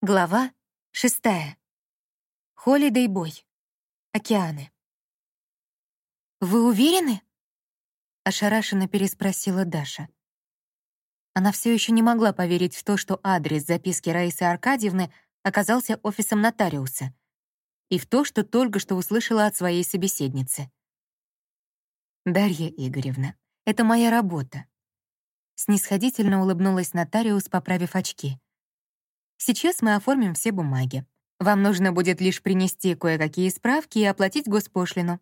Глава шестая. Холидей Бой. Океаны. «Вы уверены?» — ошарашенно переспросила Даша. Она все еще не могла поверить в то, что адрес записки Раисы Аркадьевны оказался офисом нотариуса, и в то, что только что услышала от своей собеседницы. «Дарья Игоревна, это моя работа». Снисходительно улыбнулась нотариус, поправив очки — Сейчас мы оформим все бумаги. Вам нужно будет лишь принести кое-какие справки и оплатить госпошлину.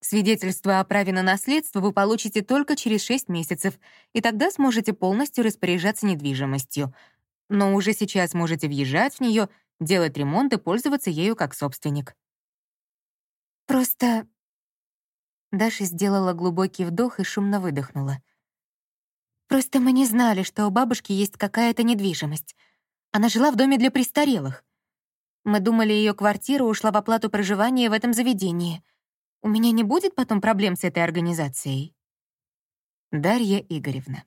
Свидетельство о праве на наследство вы получите только через 6 месяцев, и тогда сможете полностью распоряжаться недвижимостью. Но уже сейчас можете въезжать в нее, делать ремонт и пользоваться ею как собственник. Просто... Даша сделала глубокий вдох и шумно выдохнула. Просто мы не знали, что у бабушки есть какая-то недвижимость — она жила в доме для престарелых. Мы думали, ее квартира ушла в оплату проживания в этом заведении. У меня не будет потом проблем с этой организацией? Дарья Игоревна.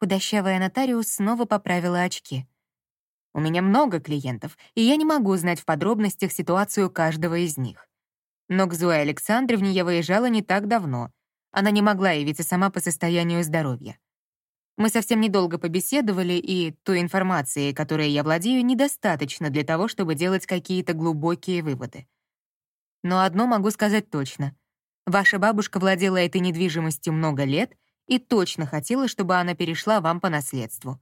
Худощавая нотариус снова поправила очки. У меня много клиентов, и я не могу знать в подробностях ситуацию каждого из них. Но к Зое Александровне я выезжала не так давно. Она не могла явиться сама по состоянию здоровья. Мы совсем недолго побеседовали, и той информации, которой я владею, недостаточно для того, чтобы делать какие-то глубокие выводы. Но одно могу сказать точно. Ваша бабушка владела этой недвижимостью много лет и точно хотела, чтобы она перешла вам по наследству.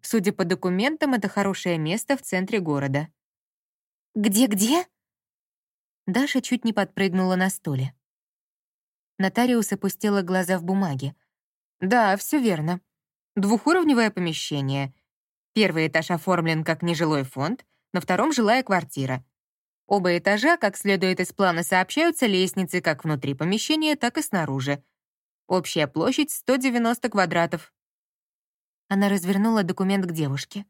Судя по документам, это хорошее место в центре города. «Где-где?» Даша чуть не подпрыгнула на стуле. Нотариус опустила глаза в бумаги. Да, все верно. Двухуровневое помещение. Первый этаж оформлен как нежилой фонд, на втором — жилая квартира. Оба этажа, как следует из плана, сообщаются лестницы как внутри помещения, так и снаружи. Общая площадь — 190 квадратов. Она развернула документ к девушке.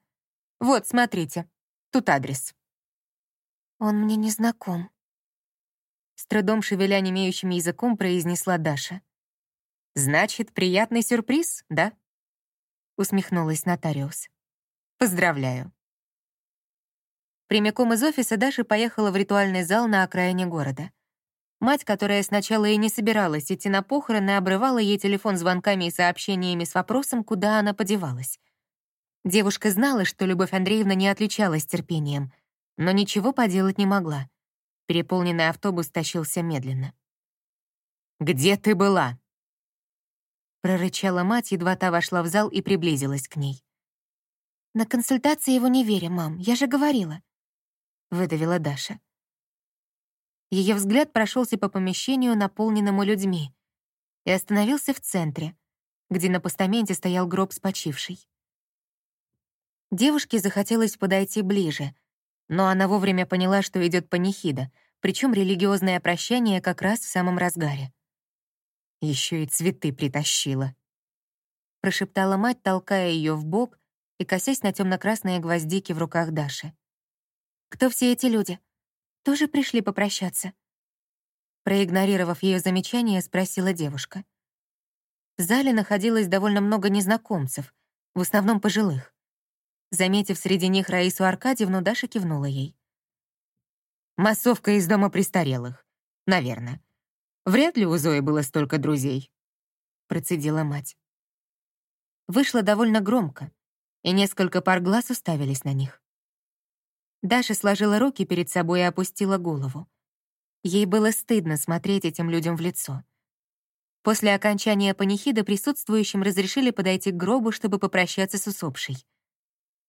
«Вот, смотрите. Тут адрес». «Он мне не знаком», — с трудом шевеля немеющим языком произнесла Даша. «Значит, приятный сюрприз, да?» Усмехнулась нотариус. «Поздравляю». Прямиком из офиса Даша поехала в ритуальный зал на окраине города. Мать, которая сначала и не собиралась идти на похороны, обрывала ей телефон звонками и сообщениями с вопросом, куда она подевалась. Девушка знала, что Любовь Андреевна не отличалась терпением, но ничего поделать не могла. Переполненный автобус тащился медленно. «Где ты была?» Прорычала мать, едва та вошла в зал и приблизилась к ней. «На консультации его не верю, мам, я же говорила», — выдавила Даша. Ее взгляд прошелся по помещению, наполненному людьми, и остановился в центре, где на постаменте стоял гроб с почившей. Девушке захотелось подойти ближе, но она вовремя поняла, что идет панихида, причем религиозное прощание как раз в самом разгаре. Еще и цветы притащила. Прошептала мать, толкая ее в бок и косясь на темно-красные гвоздики в руках Даши. «Кто все эти люди? Тоже пришли попрощаться?» Проигнорировав ее замечание, спросила девушка. В зале находилось довольно много незнакомцев, в основном пожилых. Заметив среди них Раису Аркадьевну, Даша кивнула ей. «Массовка из дома престарелых. Наверное. Вряд ли у Зои было столько друзей», — процедила мать. Вышло довольно громко, и несколько пар глаз уставились на них. Даша сложила руки перед собой и опустила голову. Ей было стыдно смотреть этим людям в лицо. После окончания панихида присутствующим разрешили подойти к гробу, чтобы попрощаться с усопшей.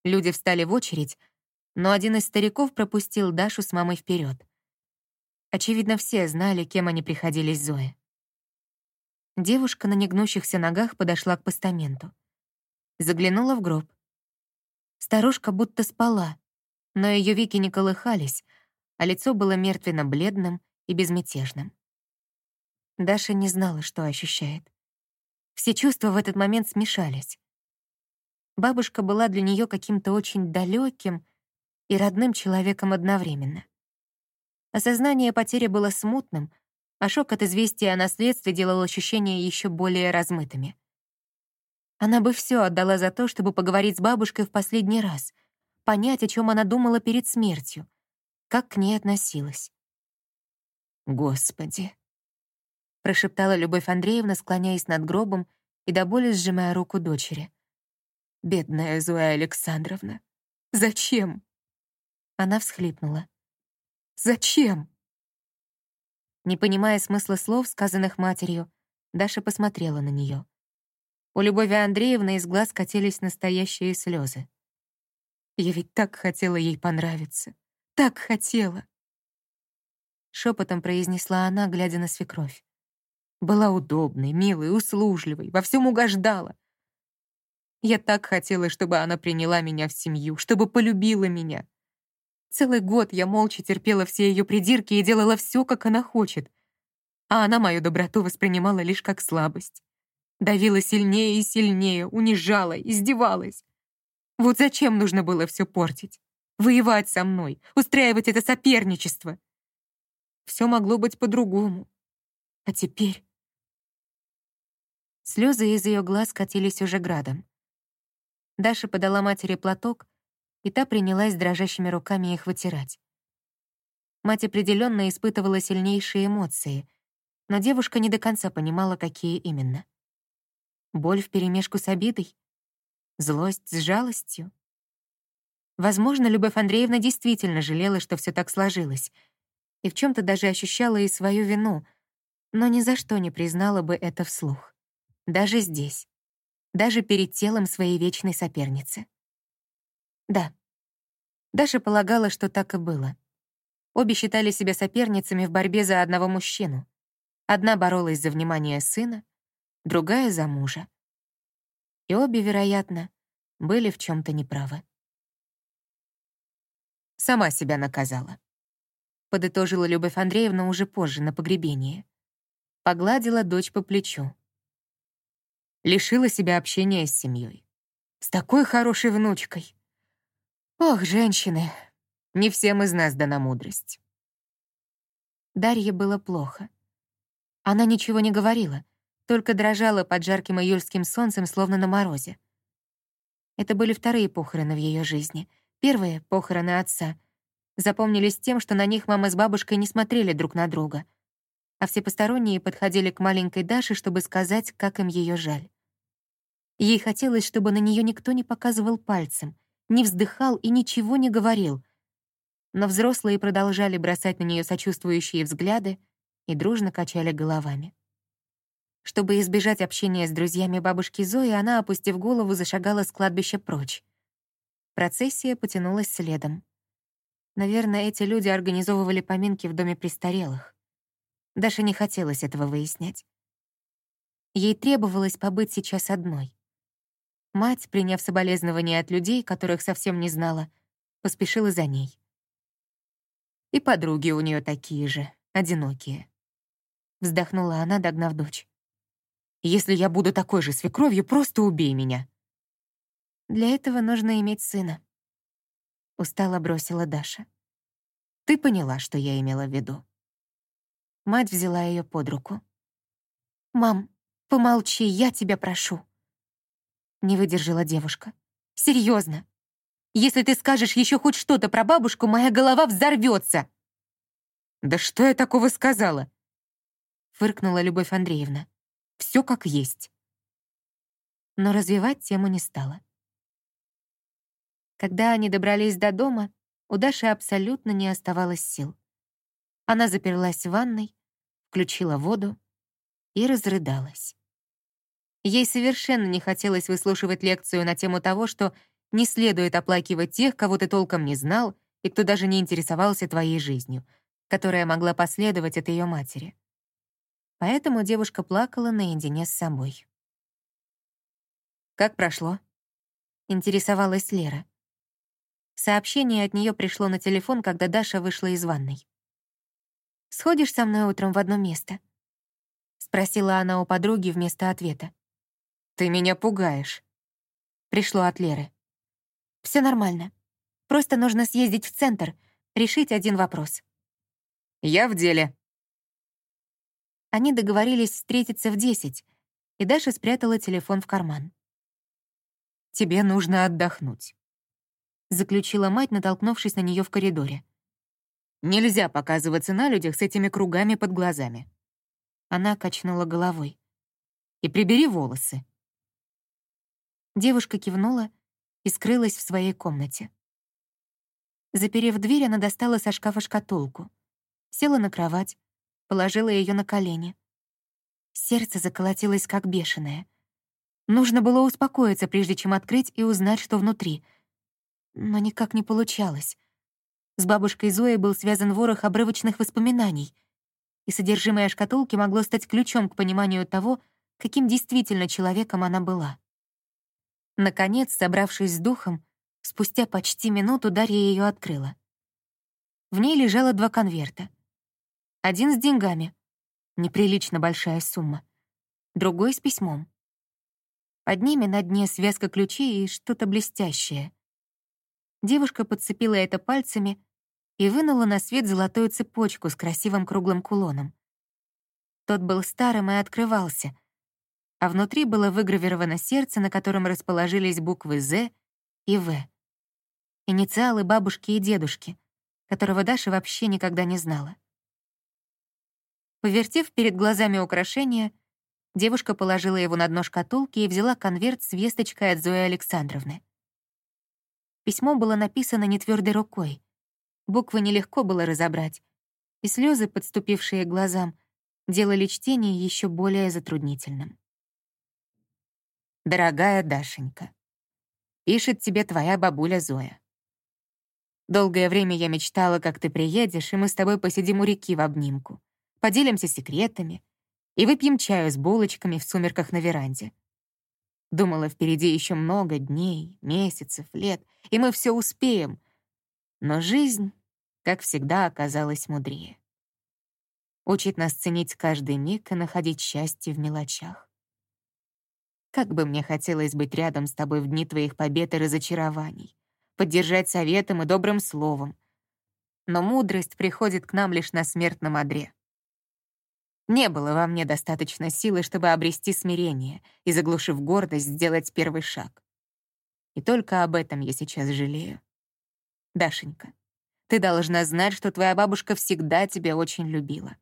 Люди встали в очередь, но один из стариков пропустил Дашу с мамой вперед. Очевидно, все знали, кем они приходились Зое. Девушка на негнущихся ногах подошла к постаменту. Заглянула в гроб. Старушка будто спала, но ее веки не колыхались, а лицо было мертвенно-бледным и безмятежным. Даша не знала, что ощущает. Все чувства в этот момент смешались. Бабушка была для нее каким-то очень далеким и родным человеком одновременно. Осознание потери было смутным, а шок от известия о наследстве делал ощущения еще более размытыми. Она бы все отдала за то, чтобы поговорить с бабушкой в последний раз, понять, о чем она думала перед смертью, как к ней относилась. «Господи!» — прошептала Любовь Андреевна, склоняясь над гробом и до боли сжимая руку дочери. «Бедная Зоя Александровна! Зачем?» Она всхлипнула. «Зачем?» Не понимая смысла слов, сказанных матерью, Даша посмотрела на нее. У Любови Андреевны из глаз катились настоящие слезы. «Я ведь так хотела ей понравиться. Так хотела!» Шепотом произнесла она, глядя на свекровь. Была удобной, милой, услужливой, во всем угождала. Я так хотела, чтобы она приняла меня в семью, чтобы полюбила меня. Целый год я молча терпела все ее придирки и делала все, как она хочет. А она мою доброту воспринимала лишь как слабость. Давила сильнее и сильнее, унижала, издевалась. Вот зачем нужно было все портить? Воевать со мной, устраивать это соперничество. Все могло быть по-другому. А теперь... Слезы из ее глаз катились уже градом. Даша подала матери платок, и та принялась дрожащими руками их вытирать. Мать определенно испытывала сильнейшие эмоции, но девушка не до конца понимала, какие именно. Боль вперемешку с обидой? Злость с жалостью? Возможно, Любовь Андреевна действительно жалела, что все так сложилось, и в чем то даже ощущала и свою вину, но ни за что не признала бы это вслух. Даже здесь. Даже перед телом своей вечной соперницы. Да. Даша полагала, что так и было. Обе считали себя соперницами в борьбе за одного мужчину. Одна боролась за внимание сына, другая — за мужа. И обе, вероятно, были в чем то неправы. Сама себя наказала. Подытожила Любовь Андреевна уже позже, на погребении. Погладила дочь по плечу. Лишила себя общения с семьей. С такой хорошей внучкой. Ох, женщины, не всем из нас дана мудрость. Дарье было плохо. Она ничего не говорила, только дрожала под жарким июльским солнцем, словно на морозе. Это были вторые похороны в ее жизни. Первые — похороны отца. Запомнились тем, что на них мама с бабушкой не смотрели друг на друга, а все посторонние подходили к маленькой Даше, чтобы сказать, как им ее жаль. Ей хотелось, чтобы на нее никто не показывал пальцем — не вздыхал и ничего не говорил. Но взрослые продолжали бросать на нее сочувствующие взгляды и дружно качали головами. Чтобы избежать общения с друзьями бабушки Зои, она, опустив голову, зашагала с кладбища прочь. Процессия потянулась следом. Наверное, эти люди организовывали поминки в доме престарелых. Даша не хотелось этого выяснять. Ей требовалось побыть сейчас одной. Мать, приняв соболезнования от людей, которых совсем не знала, поспешила за ней. И подруги у нее такие же, одинокие. Вздохнула она, догнав дочь. «Если я буду такой же свекровью, просто убей меня». «Для этого нужно иметь сына», — устало бросила Даша. «Ты поняла, что я имела в виду». Мать взяла ее под руку. «Мам, помолчи, я тебя прошу», не выдержала девушка. Серьезно. Если ты скажешь еще хоть что-то про бабушку, моя голова взорвется. Да что я такого сказала? Фыркнула Любовь Андреевна. Все как есть. Но развивать тему не стала. Когда они добрались до дома, у Даши абсолютно не оставалось сил. Она заперлась в ванной, включила воду и разрыдалась. Ей совершенно не хотелось выслушивать лекцию на тему того, что не следует оплакивать тех, кого ты толком не знал и кто даже не интересовался твоей жизнью, которая могла последовать от ее матери. Поэтому девушка плакала наедине с собой. «Как прошло?» — интересовалась Лера. Сообщение от нее пришло на телефон, когда Даша вышла из ванной. «Сходишь со мной утром в одно место?» — спросила она у подруги вместо ответа. «Ты меня пугаешь», — пришло от Леры. Все нормально. Просто нужно съездить в центр, решить один вопрос». «Я в деле». Они договорились встретиться в десять, и Даша спрятала телефон в карман. «Тебе нужно отдохнуть». заключила мать, натолкнувшись на нее в коридоре. Нельзя показываться на людях с этими кругами под глазами. Она качнула головой. И прибери волосы. Девушка кивнула и скрылась в своей комнате. Заперев дверь, она достала со шкафа шкатулку, села на кровать, положила ее на колени. Сердце заколотилось как бешеное. Нужно было успокоиться, прежде чем открыть и узнать, что внутри. Но никак не получалось. С бабушкой Зоей был связан ворох обрывочных воспоминаний, и содержимое шкатулки могло стать ключом к пониманию того, каким действительно человеком она была. Наконец, собравшись с духом, спустя почти минуту Дарья ее открыла. В ней лежало два конверта. Один с деньгами, неприлично большая сумма, другой с письмом. Под ними на дне связка ключей и что-то блестящее. Девушка подцепила это пальцами и вынула на свет золотую цепочку с красивым круглым кулоном. Тот был старым и открывался, а внутри было выгравировано сердце, на котором расположились буквы «З» и «В». Инициалы бабушки и дедушки, которого Даша вообще никогда не знала. Повертев перед глазами украшения, девушка положила его на дно шкатулки и взяла конверт с весточкой от Зои Александровны. Письмо было написано нетвёрдой рукой. Буквы нелегко было разобрать, и слезы, подступившие к глазам, делали чтение еще более затруднительным. «Дорогая Дашенька, пишет тебе твоя бабуля Зоя. Долгое время я мечтала, как ты приедешь, и мы с тобой посидим у реки в обнимку, поделимся секретами и выпьем чаю с булочками в сумерках на веранде. Думала, впереди еще много дней, месяцев, лет, и мы все успеем. Но жизнь, как всегда, оказалась мудрее. Учит нас ценить каждый миг и находить счастье в мелочах. Как бы мне хотелось быть рядом с тобой в дни твоих побед и разочарований, поддержать советом и добрым словом. Но мудрость приходит к нам лишь на смертном одре. Не было во мне достаточно силы, чтобы обрести смирение и, заглушив гордость, сделать первый шаг. И только об этом я сейчас жалею. Дашенька, ты должна знать, что твоя бабушка всегда тебя очень любила.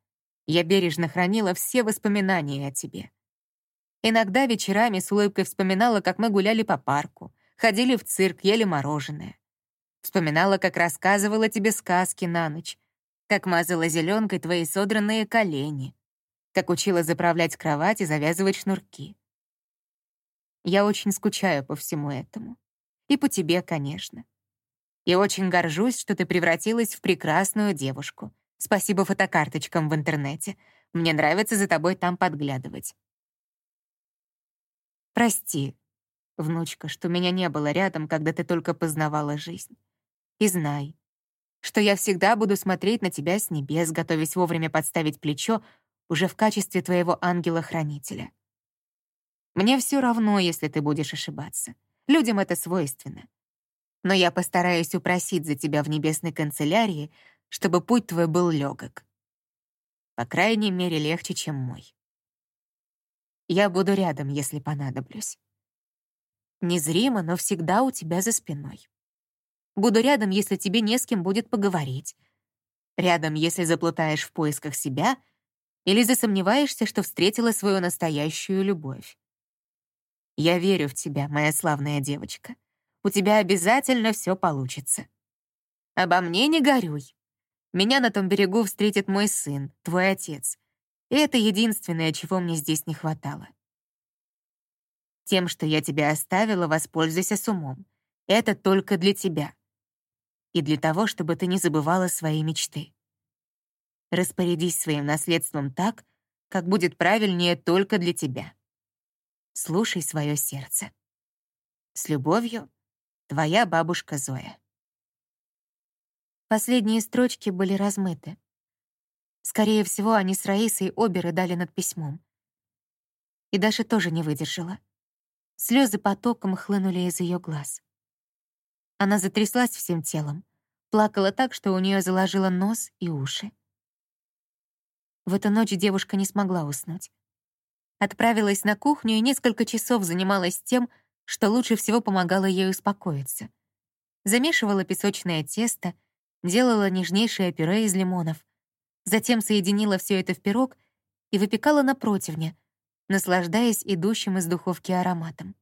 Я бережно хранила все воспоминания о тебе. Иногда вечерами с улыбкой вспоминала, как мы гуляли по парку, ходили в цирк, ели мороженое. Вспоминала, как рассказывала тебе сказки на ночь, как мазала зеленкой твои содранные колени, как учила заправлять кровать и завязывать шнурки. Я очень скучаю по всему этому. И по тебе, конечно. И очень горжусь, что ты превратилась в прекрасную девушку. Спасибо фотокарточкам в интернете. Мне нравится за тобой там подглядывать. Прости, внучка, что меня не было рядом, когда ты только познавала жизнь. И знай, что я всегда буду смотреть на тебя с небес, готовясь вовремя подставить плечо уже в качестве твоего ангела-хранителя. Мне все равно, если ты будешь ошибаться. Людям это свойственно. Но я постараюсь упросить за тебя в небесной канцелярии, чтобы путь твой был легок. По крайней мере, легче, чем мой. Я буду рядом, если понадоблюсь. Незримо, но всегда у тебя за спиной. Буду рядом, если тебе не с кем будет поговорить. Рядом, если заплутаешь в поисках себя или засомневаешься, что встретила свою настоящую любовь. Я верю в тебя, моя славная девочка. У тебя обязательно все получится. Обо мне не горюй. Меня на том берегу встретит мой сын, твой отец. И это единственное, чего мне здесь не хватало. Тем, что я тебя оставила, воспользуйся с умом. Это только для тебя. И для того, чтобы ты не забывала свои мечты. Распорядись своим наследством так, как будет правильнее только для тебя. Слушай свое сердце. С любовью, твоя бабушка Зоя. Последние строчки были размыты. Скорее всего, они с Раисой обе рыдали над письмом. И Даша тоже не выдержала. Слезы потоком хлынули из ее глаз. Она затряслась всем телом, плакала так, что у нее заложило нос и уши. В эту ночь девушка не смогла уснуть. Отправилась на кухню и несколько часов занималась тем, что лучше всего помогало ей успокоиться. Замешивала песочное тесто, делала нежнейшее пюре из лимонов, затем соединила все это в пирог и выпекала на противне, наслаждаясь идущим из духовки ароматом.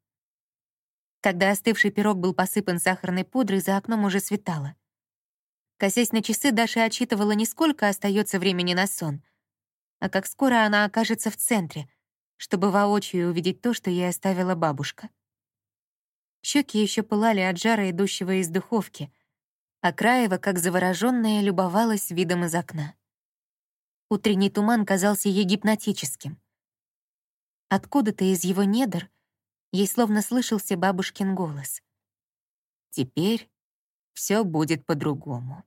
Когда остывший пирог был посыпан сахарной пудрой, за окном уже светало. Косясь на часы, Даша отчитывала не сколько остается времени на сон, а как скоро она окажется в центре, чтобы воочию увидеть то, что ей оставила бабушка. Щеки еще пылали от жара, идущего из духовки, а Краева, как заворожённая, любовалась видом из окна. Утренний туман казался ей гипнотическим. Откуда-то из его недр ей словно слышался бабушкин голос. «Теперь все будет по-другому».